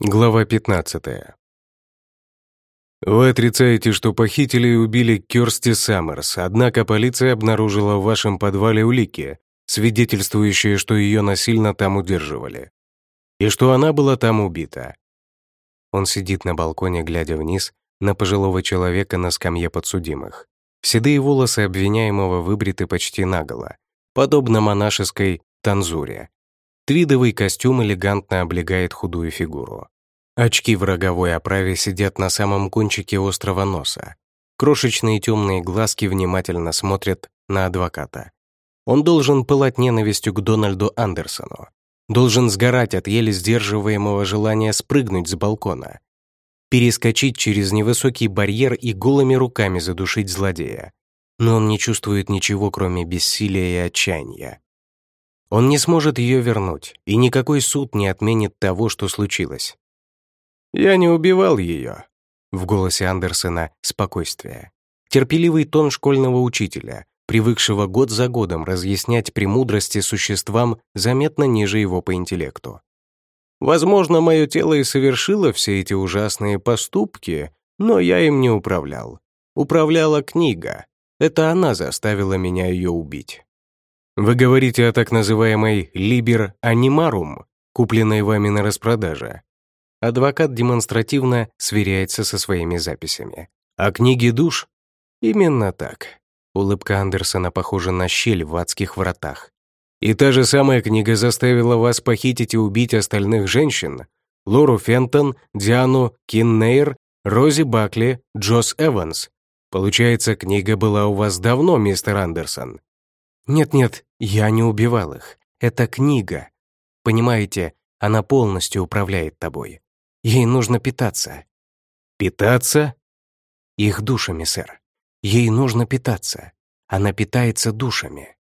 Глава 15. Вы отрицаете, что похитили и убили Кёрсти Саммерс, однако полиция обнаружила в вашем подвале улики, свидетельствующие, что ее насильно там удерживали, и что она была там убита. Он сидит на балконе, глядя вниз на пожилого человека на скамье подсудимых. Седые волосы обвиняемого выбриты почти наголо, подобно монашеской танзуре, Твидовый костюм элегантно облегает худую фигуру. Очки в роговой оправе сидят на самом кончике острого носа. Крошечные темные глазки внимательно смотрят на адвоката. Он должен пылать ненавистью к Дональду Андерсону. Должен сгорать от еле сдерживаемого желания спрыгнуть с балкона. Перескочить через невысокий барьер и голыми руками задушить злодея. Но он не чувствует ничего, кроме бессилия и отчаяния. Он не сможет ее вернуть, и никакой суд не отменит того, что случилось. «Я не убивал ее», — в голосе Андерсона спокойствие. Терпеливый тон школьного учителя, привыкшего год за годом разъяснять премудрости существам заметно ниже его по интеллекту. «Возможно, мое тело и совершило все эти ужасные поступки, но я им не управлял. Управляла книга. Это она заставила меня ее убить». Вы говорите о так называемой «либер анимарум», купленной вами на распродаже. Адвокат демонстративно сверяется со своими записями. А книги душ? Именно так. Улыбка Андерсона похожа на щель в адских вратах. И та же самая книга заставила вас похитить и убить остальных женщин? Лору Фентон, Диану Киннейр, Рози Бакли, Джос Эванс. Получается, книга была у вас давно, мистер Андерсон. Нет-нет, я не убивал их. Это книга. Понимаете, она полностью управляет тобой. Ей нужно питаться. Питаться? Их душами, сэр. Ей нужно питаться. Она питается душами.